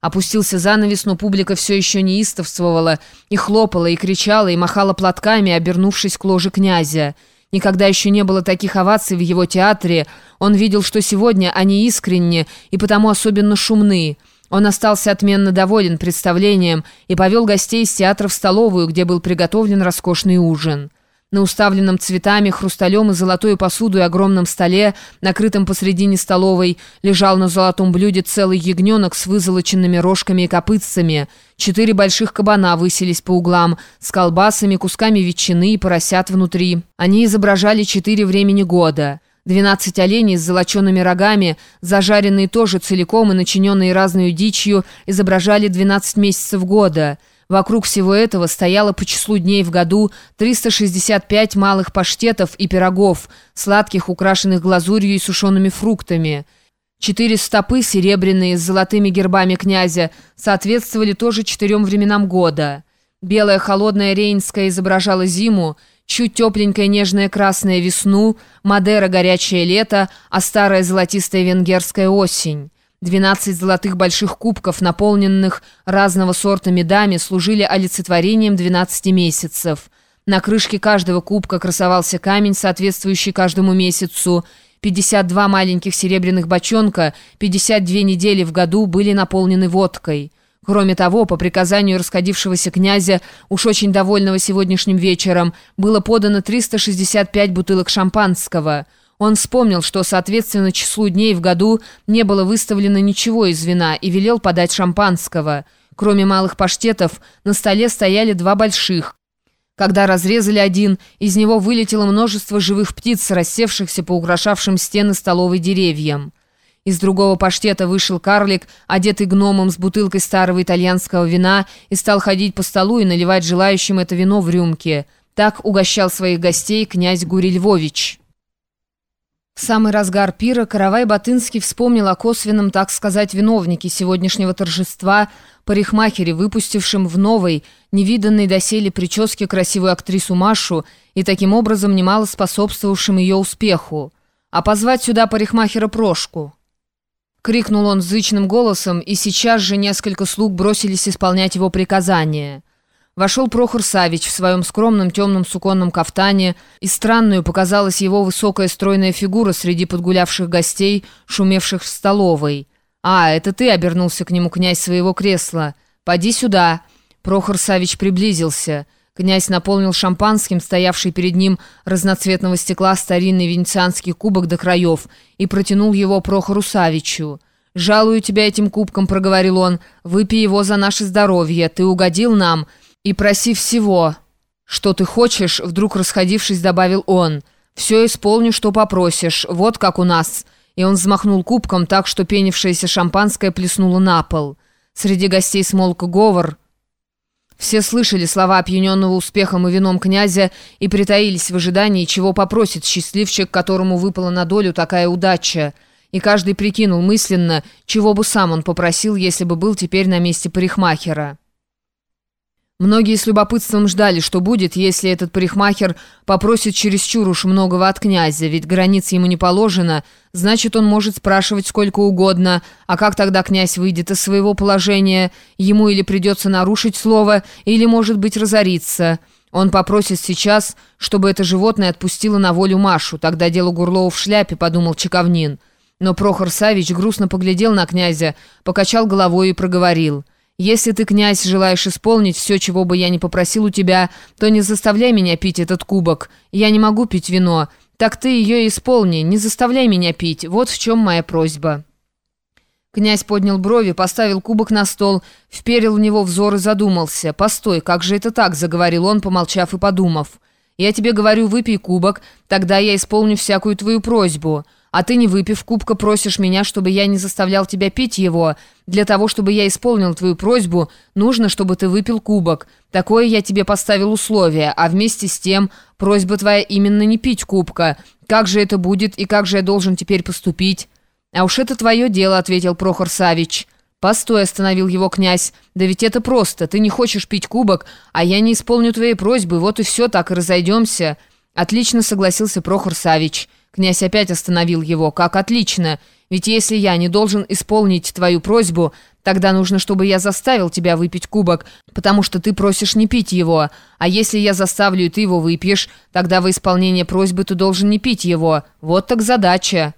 Опустился занавес, но публика все еще неистовствовала, и хлопала, и кричала, и махала платками, обернувшись к ложе князя. Никогда еще не было таких оваций в его театре. Он видел, что сегодня они искренне и потому особенно шумны. Он остался отменно доволен представлением и повел гостей из театра в столовую, где был приготовлен роскошный ужин. На уставленном цветами, хрусталем и золотой посудой огромном столе, накрытом посредине столовой, лежал на золотом блюде целый ягненок с вызолоченными рожками и копытцами. Четыре больших кабана высились по углам, с колбасами, кусками ветчины и поросят внутри. Они изображали четыре времени года. Двенадцать оленей с золочеными рогами, зажаренные тоже целиком и начиненные разной дичью, изображали двенадцать месяцев года – Вокруг всего этого стояло по числу дней в году 365 малых паштетов и пирогов, сладких, украшенных глазурью и сушеными фруктами. Четыре стопы, серебряные, с золотыми гербами князя, соответствовали тоже четырем временам года. Белая холодная рейнская изображала зиму, чуть тепленькая нежная красная весну, Мадера горячее лето, а старая золотистая венгерская осень. Двенадцать золотых больших кубков, наполненных разного сорта медами, служили олицетворением двенадцати месяцев. На крышке каждого кубка красовался камень, соответствующий каждому месяцу. 52 маленьких серебряных бочонка, 52 недели в году были наполнены водкой. Кроме того, по приказанию расходившегося князя, уж очень довольного сегодняшним вечером, было подано 365 бутылок шампанского – он вспомнил, что, соответственно, числу дней в году не было выставлено ничего из вина и велел подать шампанского. Кроме малых паштетов, на столе стояли два больших. Когда разрезали один, из него вылетело множество живых птиц, рассевшихся по украшавшим стены столовой деревьям. Из другого паштета вышел карлик, одетый гномом с бутылкой старого итальянского вина, и стал ходить по столу и наливать желающим это вино в рюмки. Так угощал своих гостей князь Гурий Львович. Самый разгар пира Каравай-Батынский вспомнил о косвенном, так сказать, виновнике сегодняшнего торжества, парикмахере, выпустившем в новой, невиданной доселе прическе красивую актрису Машу и таким образом немало способствовавшим ее успеху. «А позвать сюда парикмахера Прошку!» Крикнул он зычным голосом, и сейчас же несколько слуг бросились исполнять его приказания – Вошел Прохор Савич в своем скромном темном суконном кафтане, и странную показалась его высокая стройная фигура среди подгулявших гостей, шумевших в столовой. «А, это ты?» — обернулся к нему князь своего кресла. «Поди сюда!» Прохор Савич приблизился. Князь наполнил шампанским, стоявший перед ним разноцветного стекла старинный венецианский кубок до краев, и протянул его Прохору Савичу. «Жалую тебя этим кубком», — проговорил он. «Выпей его за наше здоровье. Ты угодил нам» и проси всего, что ты хочешь», вдруг расходившись, добавил он. «Все исполню, что попросишь, вот как у нас». И он взмахнул кубком так, что пенившееся шампанское плеснуло на пол. Среди гостей смолк говор. Все слышали слова опьяненного успехом и вином князя и притаились в ожидании, чего попросит счастливчик, которому выпала на долю такая удача. И каждый прикинул мысленно, чего бы сам он попросил, если бы был теперь на месте парикмахера. Многие с любопытством ждали, что будет, если этот парикмахер попросит чересчур уж многого от князя, ведь границ ему не положено, значит, он может спрашивать сколько угодно, а как тогда князь выйдет из своего положения, ему или придется нарушить слово, или, может быть, разориться. Он попросит сейчас, чтобы это животное отпустило на волю Машу, тогда дело Гурлова в шляпе, подумал Чековнин. Но Прохор Савич грустно поглядел на князя, покачал головой и проговорил – если ты, князь, желаешь исполнить все, чего бы я не попросил у тебя, то не заставляй меня пить этот кубок. Я не могу пить вино. Так ты ее исполни, не заставляй меня пить. Вот в чем моя просьба». Князь поднял брови, поставил кубок на стол, вперил в него взор и задумался. «Постой, как же это так?» — заговорил он, помолчав и подумав. «Я тебе говорю, выпей кубок, тогда я исполню всякую твою просьбу». А ты, не выпив кубка, просишь меня, чтобы я не заставлял тебя пить его. Для того, чтобы я исполнил твою просьбу, нужно, чтобы ты выпил кубок. Такое я тебе поставил условие, а вместе с тем просьба твоя именно не пить кубка. Как же это будет и как же я должен теперь поступить?» «А уж это твое дело», — ответил Прохор Савич. «Постой», — остановил его князь. «Да ведь это просто. Ты не хочешь пить кубок, а я не исполню твоей просьбы. Вот и все, так и разойдемся». Отлично согласился Прохор Савич. Князь опять остановил его. «Как отлично! Ведь если я не должен исполнить твою просьбу, тогда нужно, чтобы я заставил тебя выпить кубок, потому что ты просишь не пить его. А если я заставлю, и ты его выпьешь, тогда во исполнение просьбы ты должен не пить его. Вот так задача».